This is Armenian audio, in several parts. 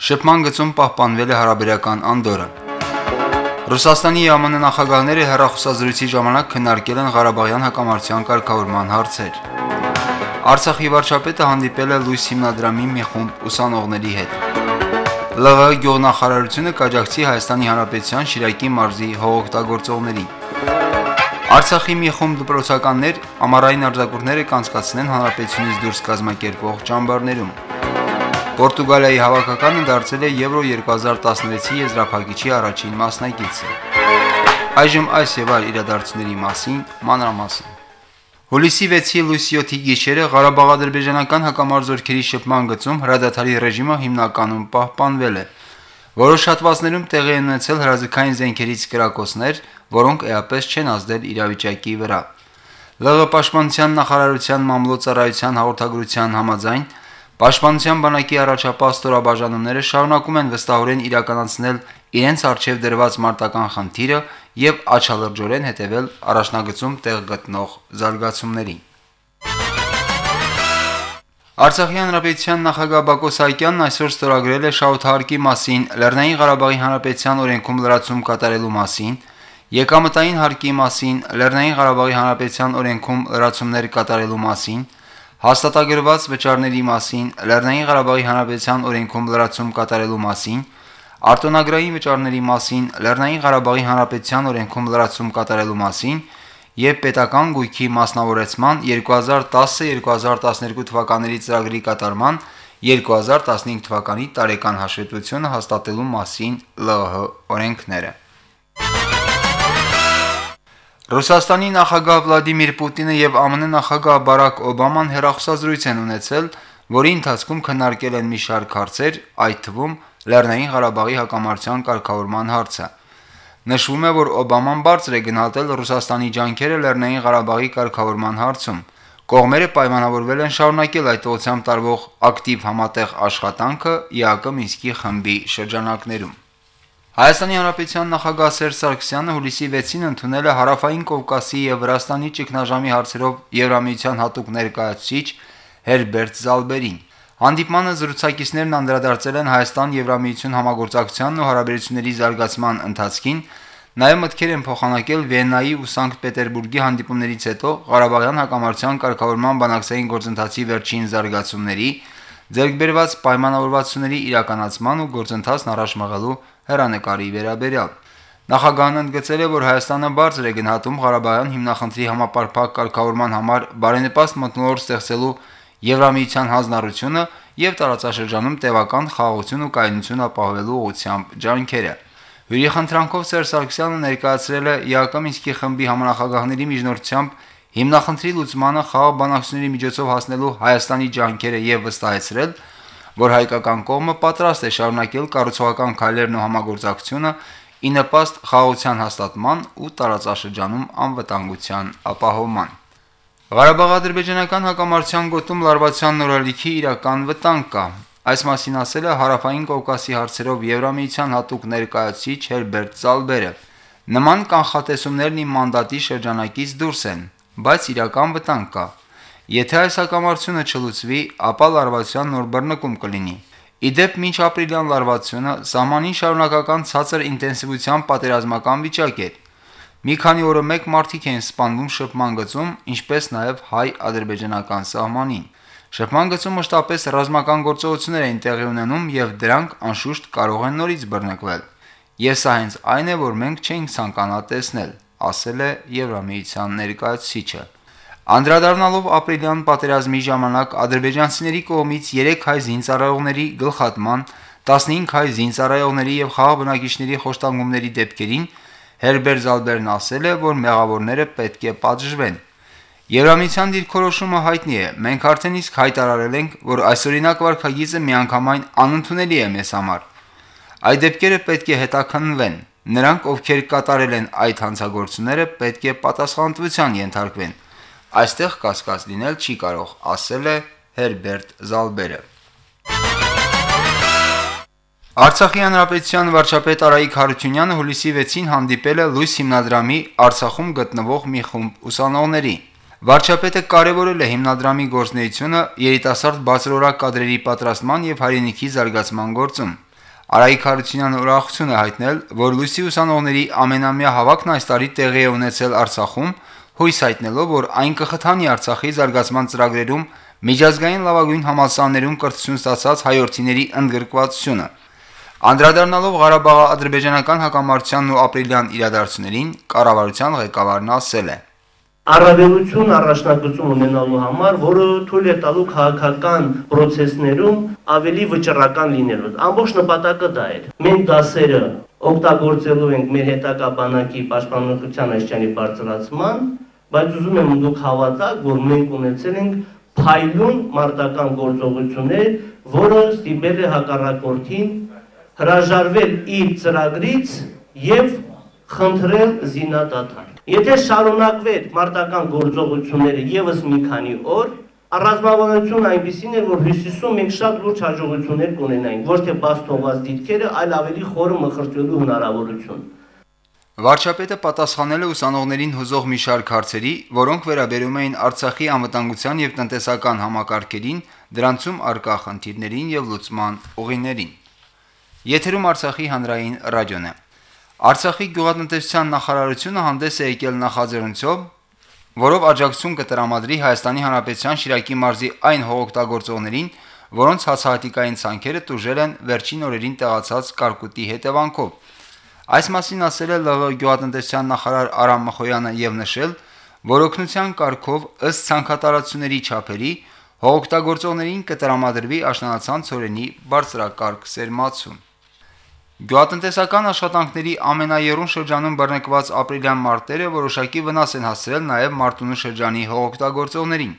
Շփման գծում պահպանվել է հարաբերական անդորը։ Ռուսաստանի ԱՄՆ նախագահները հերախոսազրույցի ժամանակ քննարկել են Ղարաբաղյան հակամարտության կարգավորման հարցեր։ Արցախի վարչապետը հանդիպել է Լույս հիմնադրամի մի խումբ ուսանողների հետ։ ԼՂ գյուղնախարարությունը կաջակցի Հայաստանի Հանրապետության Շիրակի մարզի հողօգտագործողներին։ Արցախի մի խումբ դպրոցականներ ամառային արձակուրդները կանցկացնեն հանրապետությունից դուրս կազմակերպող ճամբարներում։ Պորտուգալիայի հավաքականը դարձել է Եվրո 2016-ի եզրափակիչի առաջին մասնակիցը։ Այժմ այս եւ այլ իրադարձությունների մասին մանրամասն։ Հուլիսի 6-ի լույս 7-ի գիշերը Ղարաբաղ-ադրբեջանական հակամարձությունների շփման գծում հրադադարի ռեժիմը հիմնականում պահպանվել է։ Որոշ հատվածներում տեղի են ունեցել հրաձգային զենքերից կրակոցներ, որոնք էապես չեն ազդել իրավիճակի վրա։ ԼՂ պաշտպանության նախարարության մամլոյցարայության հաղորդագրության համաձայն Պաշտպանության բանակի առաջապահ ստորաբաժանումները շարունակում են վստահորեն իրականացնել իրենց արժև դրված մարտական խնդիրը եւ աչալրջորեն հետևել առաջնագծում տեղ գտնող զարգացումներին։ Արցախի հանրապետության նախագահ Բակո Սահակյանն այսօր ստորագրել է Շաութհարկի մասին Լեռնային Ղարաբաղի հանրապետության օրենքում լրացում կատարելու մասին, Եկամտային հարկի մասին Լեռնային Ղարաբաղի հանրապետության օրենքում լրացումներ կատարելու մասին, հաստատագրված վճարների մասին Լեռնային Ղարաբաղի հանրապետության օրենքում լրացում կատարելու մասին, արտոնագրային վճարների մասին Լեռնային Ղարաբաղի հանրապետության օրենքում լրացում կատարելու մասին եւ պետական գույքի մասնավորեցման 2010-2012 թվականների ծրագրի կատարման 2015 թվականի տարեկան հաշվետվությունը հաստատելու մասին ԼՂՀ օրենքները։ Ռուսաստանի նախագահ Վլադիմիր Պուտինը եւ ԱՄՆ նախագահ Բարակ Օբաման հերախոսազրույց են ունեցել, որի ընթացքում քննարկել են մի շարք հարցեր, այդ թվում Լեռնային Ղարաբաղի հակամարտության կարգավորման հարցը։ Նշվում է, որ Օբաման բարձր է գնահատել Ռուսաստանի ջանքերը Լեռնային Ղարաբաղի կարգավորման հարցում։ Կողմերը պայմանավորվել են շարունակել այդ ուղղությամբ տարվող ակտիվ համատեղ աշխատանքը ԵԱԿ Մինսկի խմբի շրջանակներում։ Հայաստանի Հանրապետության նախագահ Սերժ Սարգսյանը հուլիսի 6-ին ընդունել է Հարավային Կովկասի եւ Վրաստանի ճգնաժամի հարցերով Եվրամիության հատուկ ներկայացուցիչ Հերբերտ Զալբերին։ Հանդիպմանը զրուցակիցներն անդրադարձել են Հայաստան-Եվրամիություն համագործակցությանն ու հարաբերությունների զարգացման ընթացքին, նաև մտքեր են փոխանակել Վիեննայի ու Սանկտ Պետերբուրգի հանդիպումներից հետո Ղարաբաղյան հակամարտության կարգավորման բանակցային գործընթացի վերջին զարգացումների, ձեռքբերված պայմանավորվածությունների իրականացման ու գործընթացն առաջ մղելու հերանեկարի վերաբերյալ։ Նախագահն ընդգծել է, որ Հայաստանը բարձր է գնահատում Ղարաբաղյան հիմնախնդրի համապարփակ կարգավորման համար բարենպաստ մտնոլորտ ստեղծելու Եվրամիության հանձնառությունը եւ տարածաշրջանում տևական խաղաղություն ու կայունություն ապահովելու ուղղությամբ ջանքերը։ Հյուրի խնդրանքով Սերժ Սարգսյանը ներկայացրել է ԵԱԿ Մինսկի խմբի համանախագահների միջնորդությամբ հիմնախնդրի լուծմանը խաղաղ բանակցությունների միջոցով հասնելու Հայաստանի ջանքերը եւ վստահեցրել, որ հայկական կողմը պատրաստ է շարունակել կառուցողական քայլերն ու համագործակցությունը ի նպաստ խաղաղության հաստատման ու տարածաշրջանում անվտանգության ապահովման։ Ղարաբաղ-ադրբեջանական հակամարտության գոտում լարվածության նորալիքի իրական վտանգ կա։ Այս մասին ասել է Հարավային Կովկասի հարցերով Եվրամիության հատուկ ներկայացուցիչ Հերբերտ Զալբերը։ Նման կանխատեսումներն իմ մանդատի շրջանակից դուրս են, բայց իրական վտանգ կա։ Եթե այս հակամարտությունը չլուծվի, ապա լարվածության նոր բռնկում կլինի։ Իդեպ մինչ ապրիլյան լարվածությունը սահմանին շարունակական ցածր ինտենսիվության պատերազմական վիճակ էր։ Մի քանի օրը մեկ մարտիկ են սպանվում շփման գծում, ինչպես նաև հայ-ադրբեջանական սահմանին։ Շփման գծում մշտապես ռազմական գործողություններ էին տեղի ունենում եւ դրանք անշուշտ կարող են նորից բռնկվել։ Ես սա հենց այն է, որ մենք չենք ցանկանա տեսնել, ասել է Եվրամիության ներկայացուցիչը։ Անդրադառնալով ապրիլյան պատերազմի ժամանակ ադրբեջանցիների կողմից 3 հայ զինծառայողների գլխատման, 15 հայ զինծառայողների եւ խաղ բնակիչների խոշտանգումների դեպքերին Հերբեր Զալբերն ասել է, որ մեղավորները պետք է պատժվեն։ Եվրամիության դիրքորոշումը հայտնի է։ Մենք արդեն իսկ հայտարարել ենք, որ այսօրինակ վարկագիծը միանգամայն անընդունելի է մեզ համար։ Այդ դեպքերը պետք է հետաքննվեն։ Նրանք, ովքեր կատարել են այդ հանցագործությունները, պետք է պատասխանատվության ենթարկվեն։ Այստեղ կասկած լինել չի կարող, ասել է Հերբերտ Զալբերը։ Արցախի հանրապետության վարչապետ Արայիկ Հարությունյանը հուլիսի 6-ին հանդիպել է Լույս հիմնադրամի Արցախում գտնվող մի խումբ ուսանողների։ Վարչապետը կարևորել է հիմնադրամի գործունեությունը երիտասարդ բարձրորակ կadrերի պատրաստման եւ հայրենիքի զարգացման գործում։ Արայիկ Հարությունյանը ուրախություն է հայտնել, որ Լույսի ուսանողների ամենամյա հավաքն այս տարի տեղի է ունեցել Արցախում, հույս հայտնելով, որ այն կխթանի Արցախի զարգացման ծրագրերում միջազգային լավագույն համալսարաններում կրթություն ստացած հայրենիների ընդգրկվածությունը։ Անդրադառնալով Ղարաբաղի ադրբեջանական հակամարտությանն ու ապրիլյան իրադարձություններին, կառավարության ղեկավարն ասել է. Առավելություն առաջնագծում ունենալու համար, որը թույլ է տալու քաղաքական process-ներում ավելի վճռական լինելու։ Ամբողջ նպատակը դա է։ Մենք դասերը օգտագործելու ենք մեր հետակա բանակի պաշտպանության աշխանի բարձրացման, բայց ուզում եմ դուք հավատաք, որ մենք ունեցել ենք փայլուն մարտական գործողություններ, որը ստիպել է հակառակորդին հրաժարվել իր ծրագրից եւ խնդրել զինադադար։ Եթե շարունակվեր մարտական գործողությունները եւս մի քանի օր, առանձնավորություն այնպեսին էր, որ հյուսիսում մենք շատ լուրջ հաջողություններ կունենայինք, ոչ թե բաց թողած դիտքերը, այլ ավելի խորը մխրճելու հնարավորություն։ Վարչապետը պատասխանել է ուսանողներին հուզող մի շարք հարցերի, որոնք վերաբերում էին Արցախի անվտանգության եւ տնտեսական համակարգերին, դրանցում արկա խնդիրներին եւ լուծման ուղիներին։ Եթերում Արցախի հանրային ռադիոն է։ Արցախի գյուղատնտեսության նախարարությունը հանդես է եկել նախաձեռնությամբ, որով աջակցություն կտրամադրի Հայաստանի Հանրապետության Շիրակի մարզի այն հողօգտագործողներին, որոնց հացահատիկային ցանքերը տուժել են վերջին օրերին տեղացած կարկուտի հետևանքով։ Այս մասին ասել է ԼՂ գյուղատնտեսության նախարար Արամ Մխոյանը եւ նշել, որ օգնության կարգով ըստ ցանկատարությունների չափերի հողօգտագործողներին կտրամադրվի աշնանացան ծորենի բարձրակարգ սերմացում։ Գյուղատնտեսական աշխատանքների ամենաերուն շրջանում բռնկված ապրիլյան մարտերը որոշակի վնաս են հասցրել նաև Մարտունու շրջանի հողօգտագործողներին,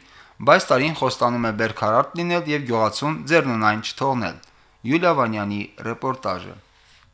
բայց տարին խոստանում է բերքարարտ լինել եւ գյուղացուն ձեռնունայն չթողնել։ Յուլիա Վանյանի ռեպորտաժը։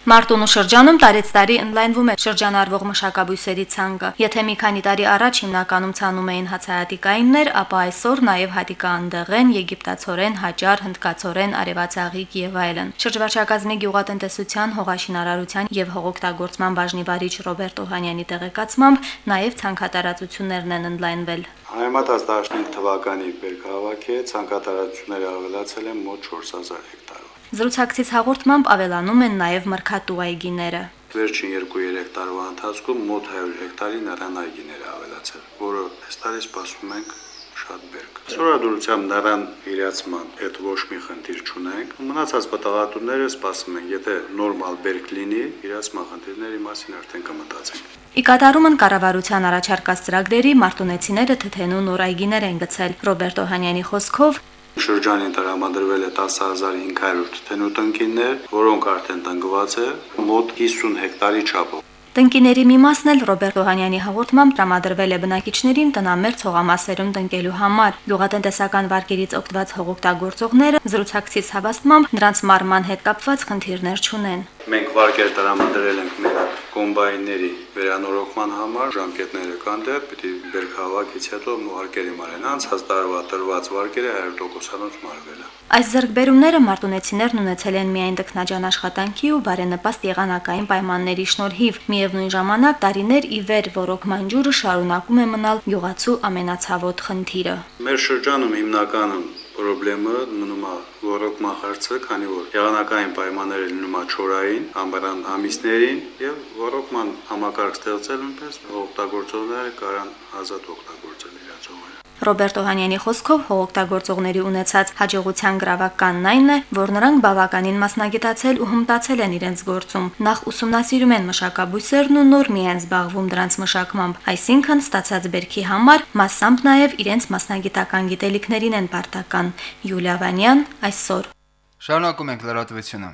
Մարտունու շրջանում տարեց տարի ընդլայնվում է շրջանառվող մշակաբույսերի ցանկը։ Եթե մի քանի տարի առաջ հիմնականում ցանում էին հացահատիկայիններ, ապա այսօր նաև հատիկա անդեղեն, եգիպտացորեն, հաճար, հնդկացորեն, արևածաղիկ եւ այլն։ Շրջվարչակազմի գյուղատնտեսության, հողաշինարարության եւ հողօգտագործման բաժնի վարիչ Ռոբերտ Օհանյանի տեղեկացմամբ նաև ցանկատարածություններն են ընդլայնվել։ Համեմատած 15 թվականի բերքահավաքի ցանկատարածությունները ավելացել են մոտ 4000 հեկտար։ Զրուցակցից հաղորդմամբ ավելանում են նաև մրգատու այգիները։ Վերջին 2-3 տարվա ընթացքում մոտ 100 հեկտարի նռան այգիներ ավելացել, որը այս տարի սպասում ենք շատ բերք։ Սորադուրությամբ նռան իրացման հետ ոչ մի խնդիր չունենք։ Մնացած պատահատունները սպասում ենք, եթե նորմալ բերք լինի, իրացման խնդիրների մասին արդեն կմտածենք։ Ի կատարումն կառավարության առաջարկած ծրագրերի մարտունեցիները թթենու նոր այգիներ են գցել։ Ռոբերտ Օհանյանի խոսքով շրջանին տրամադրվել է 10500 թթենու տնկիններ, որոնք արդեն տնկված է մոտ 50 հեկտարի չափով։ Տնկիների մի մասն էլ Ռոբերտ Օհանյանի հաղորդմամբ տրամադրվել է բնակիչներին տնամերձ հողամասերում տնկելու համար։ Գյուղատնտեսական վարկերից օգտված հողօգտագործողները զրուցակցից հավաստմամբ նրանց մարման հետ կապված խնդիրներ չունեն։ Մենք վարկեր տրամադրել ենք մեր կոմբայնների վերանորոգման համար ժամկետները կան դեռ, պիտի բերքահավաքից հետո վարկերի մարեն անցած տարվա տրված վարկերը 100%-անոց մարվել է։ Այս ձեռքբերումները մարտունեցիներն ունեցել են միայն տքնաջան աշխատանքի ու բարենպաստ եղանակային պայմանների շնորհիվ։ Միևնույն ժամանակ տարիներ ի վեր ռոռոկման ջուրը շարունակում է մնալ յուղացու ամենացավոտ խնդիրը։ Մեր շրջանում հիմնականում Պրոբլեմը մնում է ռոռոկման հարցը, քանի որ եղանակային պայմանները լինում է չորային, ամբարան ամիսներին եւ ռոռոկման համակարգ ստեղծելուն պես օգտագործողները կարան ազատ օգտագործել իրաց Ռոբերտ Օհանյանի խոսքով հողօգտագործողների ունեցած հաջողության գրավականն այն է, որ նրանք բավականին մասնագիտացել ու հմտացել են իրենց գործում։ Նախ ուսումնասիրում են մշակաբույսերն ու նոր միայն զբաղվում դրանց մշակմամբ, այսինքն ստացած բերքի համար մասամբ նաև իրենց մասնագիտական գիտելիքներին են պարտական։ Յուլիա Վանյան այսօր։ Շարունակում ենք լրատվությունը։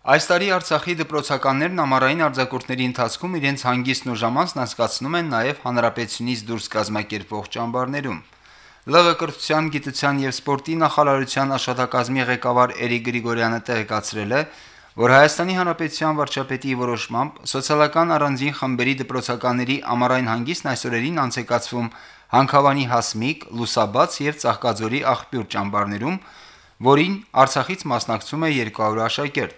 Այս տարի Արցախի դպրոցականներն ամառային արձակուրդների ընթացքում իրենց հանգիստն ու ժամանցն անցկացնում են նաև հանրապետությունից դուրս կազմակերպվող ճամբարներում։ ԼՂ կրթության, գիտության եւ սպորտի նախարարության աշխատակազմի ղեկավար Էրիկ Գրիգորյանը տեղեկացրել է, որ Հայաստանի Հանրապետության վարչապետի որոշմամբ սոցիալական առանձին խմբերի դպրոցականների ամառային հանգիստն այսօրերին անցեկացվում Հանքավանի Հասմիկ, Լուսաբաց եւ Ծաղկաձորի աղբյուր ճամբարներում, որին Արցախից մասնակցում է 200 աշակերտ։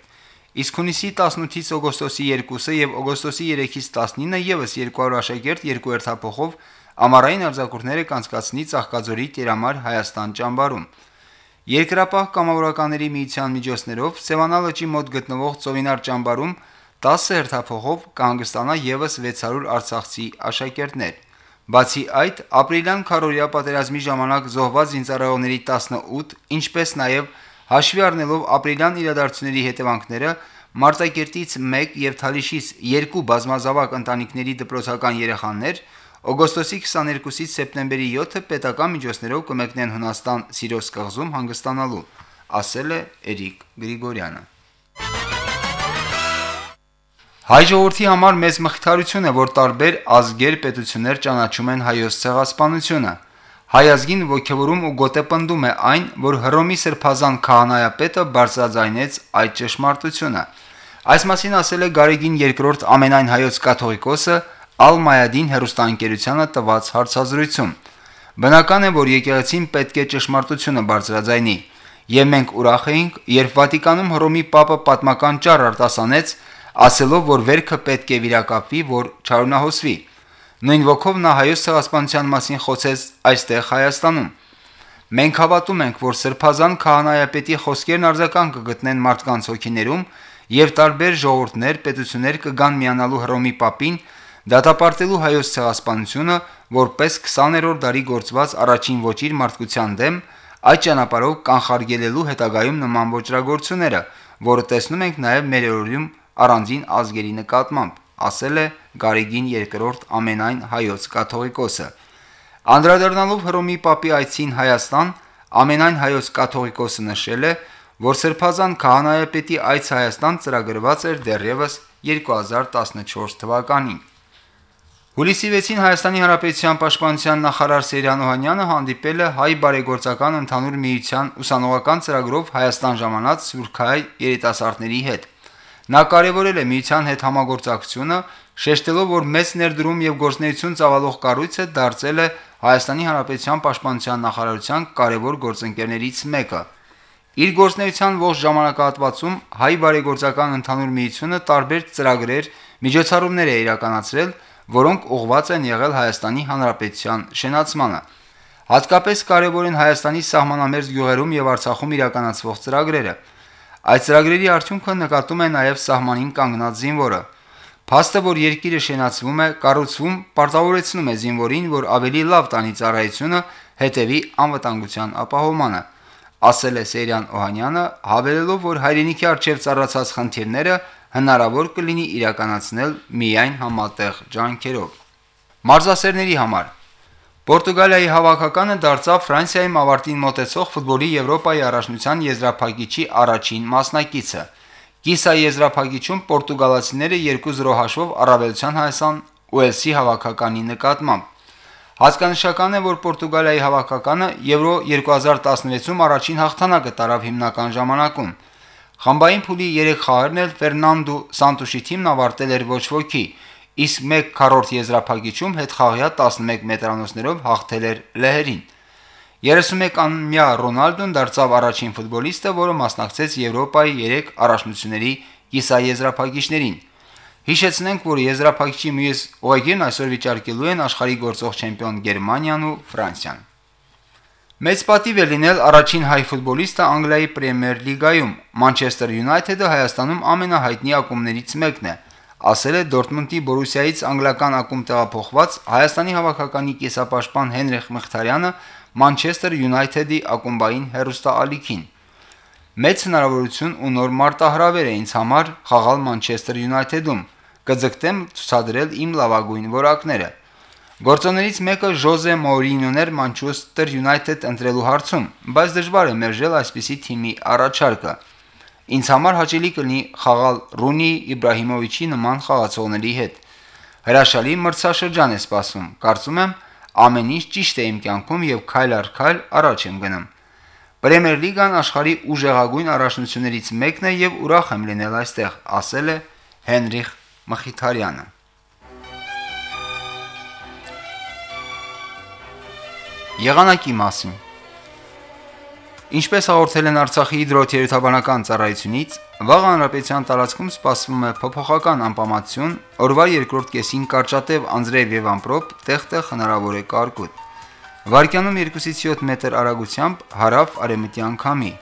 Իսկ հունիսի 18-ից օգոստոսի 2-ը եւ օգոստոսի 3-ից 19-ը եւս 200 աշակերտ երկու երթափոխով ամառային արձակուրդները կանցկացնի Ծաղկաձորի Տերամար Հայաստան ճամբարում։ Երկրապահ կամավորականների միության միջոցներով Սևանա լճի մոտ գտնվող Ծովինար ճամբարում 10 հերթափոխով կհանգստանա եւս 600 արցախցի աշակերտներ։ Բացի այդ, ապրիլյան քարորիա պատերազմի ժամանակ զոհված զինծառայողների 18, ինչպես նաեւ հաշվի առնելով ապրիլյան իրադարձությունների հետևանքները, Մարտակերտից 1 եւ Թալիշից 2 բազմազավակ ընտանիքների դպրոցական երեխաներ օգոստոսի 22-ից սեպտեմբերի 7-ը պետական միջոցներով կմեկնեն Հունաստան Սիրոս կղզում հանգստանալու, ասել է Էրիկ Գրիգորյանը։ Հայ ժողովրդի համար մեծ մխիթարություն է, որ տարբեր ազգեր պետություններ ճանաչում են հայոց ցեղասպանությունը։ Հայ ազգին ողջևորում ու գոտեպնդում է այն, որ Հռոմի սրբազան քահանայապետը բարձրաձայնեց այդ ճշմարտությունը։ Այս մասին ասել է Գարեգին II ամենայն հայոց կաթողիկոսը Ալ-Մայադին հերոստանգերությանը տված հարցազրույցում։ Բնական է, որ եկեղեցին պետք է ճշմարտությունը բարձրաձայնի, եւ մենք ուրախ էինք, երբ Վատիկանում Հռոմի Պապը պատմական ճառ արտասանեց, ասելով, որ վերքը պետք է վիրակապվի, որ չարունահոսվի։ Նույն ոգով նա հայոց ցեղասպանության մասին խոսեց այստեղ Հայաստանում։ Մենք հավատում ենք, որ Սրբազան քահանայապետի խոսքերն արձական կգտնեն մարդկանց հոգիներում եւ տարբեր ժողովուրդներ, պետություններ կգան միանալու Հռոմի Պապին, դատապարտելու հայոց ցեղասպանությունը, որպես 20-րդ դարի գործված առաջին ոչիր մարդկության դեմ, այդ ճանապարհով կանխարգելելու հետագայում նման ոչրագործությունները, որը տեսնում ենք նաև մեր օրում առանձին ազգերի նկատմամբ, ասել է Գարեգին II ամենայն հայոց կաթողիկոսը։ Անդրադառնալով Հռոմի Պապի այցին Հայաստան, ամենայն հայոց կաթողիկոսը նշել է, որ Սրբազան քահանայապետի այց Հայաստան ծրագրված էր դեռևս 2014 թվականին։ Հուլիսի 6-ին Հայաստանի Հանրապետության Պաշտպանության նախարար Սերյան Օհանյանը հանդիպել է հայ բարեգործական ընդհանուր միության ուսանողական ծրագրով Հայաստան ժամանած Սուրքայ երիտասարդների հետ։ Նա կարևորել է միության հետ համագործակցությունը, շեշտելով, որ մեծ ներդրում եւ գործնեություն ծավալող կառույցը դարձել է Հայաստանի Հանրապետության Պաշտպանության նախարարության կարևոր գործընկերներից մեկը։ Իր գործնեության ողջ ժամանակահատվածում հայ բարեգործական ընդհանուր միությունը տարբեր ծրագրեր, միջոցառումներ է իրականացրել, որոնք ուղղված են եղել Հայաստանի Հանրապետության շենացմանը։ Հատկապես կարևոր են Հայաստանի սահմանամերձ գյուղերում եւ Արցախում իրականացվող ծրագրերը։ Այդ ծրագրերի արդյունքը նկատում է նաև սահմանին կանգնած զինվորը։ Փաստը, որ երկիրը շենացվում է, կառուցվում, պարտավորեցնում է զինվորին, որ ավելի լավ տանի ծառայությունը, հետևի անվտանգության ապահովմանը, ասել է Սերյան Օհանյանը, հավելելով, որ հայրենիքի արչև ծառացած խնդիրները հնարավոր կլինի իրականացնել միայն համատեղ ջանքերով։ Մարզասերների համար. Պորտուգալիայի հավաքականը դարձավ Ֆրանսիայում ավարտին մոտեցող ֆուտբոլի Եվրոպայի առաջնության եզրափակիչի առաջին մասնակիցը։ Կիսա եզրափակիչում պորտուգալացիները 2-0 հաշվով առավելության հասան Ուելսի հավաքականի նկատմամբ։ Հասկանշական է, որ Պորտուգալիայի հավաքականը Եվրո 2016-ում առաջին հաղթանակը տարավ հիմնական ժամանակում։ Խմբային փուլի 3 խաղերն էլ Ֆերնանդո Սանտուշի թիմն ավարտել էր ոչ ոքի, իսկ 1 քառորդ եզրափակիչում հետ խաղյա 11 մետրանոցներով հաղթել էր լեհերին։ 31-ամյա Ռոնալդոն դարձավ առաջին ֆուտբոլիստը, որը մասնակցեց Եվրոպայի 3 առաջնությունների կիսաեզրափակիչներին։ Հիշեցնենք, որ եզրափակիչի մյուս ուղեգիրն այսօր վիճարկելու են աշխարհի գործող չեմպիոն Գերմանիան ու Ֆրանսիան։ Մեծ պատիվ է լինել առաջին հայ ֆուտբոլիստը Անգլիայի Պրեմիեր լիգայում։ Մանչեսթեր Յունայթեդը Հայաստանում ամենահայտնի ակումբներից մեկն է ասել է Դորտմունդի Բորուսիայից անգլիական ակումբ տեղափոխված Հայաստանի հավաքականի կեսապաշտպան Հենրիխ Մխիթարյանը Մանչեսթեր Յունայթեդի ակումբային հերոստալիքին։ Մեծ հնարավորություն ու նոր մարտահրավեր է ինձ համար խաղալ Մանչեսթեր Յունայթեդում։ Կձգտեմ ցուցադրել իմ լավագույն որակները։ Գործոններից մեկը Ժոզե Մորինյոն էր Մանչեսթեր Յունայթեդ ընտրելու հարցում, բայց դժվար է մերժել այսպիսի թիմի առաջարկը։ Ինձ համար հաճելի կլինի խաղալ Ռունի Իբրահիմովիչի նման խաղացողների հետ։ Հրաշալի մրցաշրջան է սպասվում։ Կարծում եմ, ամեն ինչ ճիշտ է իմ կյանքում եւ քայլ առ քայլ առաջ եմ գնում։ Պրեմիեր լիգան աշխարհի ուժեղագույն առաջնություններից մեկն է եւ ուրախ եմ լինել այստեղ, ասել է Հենրիխ Մխիթարյանը։ Եղանակի մասին. Ինչպես հաղորդել են Արցախի հիդրոթերապևտաբանական ծառայությունից, վաղ հանրապետության տարածքում սպասվում է փոփոխական անպամատություն, օրվա երկրորդ կեսին կարճատև անձրև եւ ամպրոպ, տեղ-տեղ հնարավոր է կարկուտ։ Վարկյանում 2-ից 7 մետր արագությամբ հարավ արևմտյան քամի։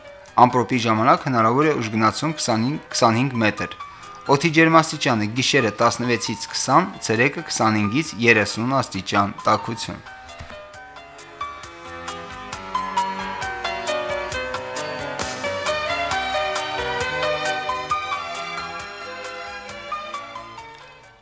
Ամպրոպի ժամանակ հնարավոր է ուժգնացում 25 մետր։ Օդի ջերմաստիճանը՝ գիշերը 16-ից 20, ցերեկը 25-ից 30 աստիճան տաքություն։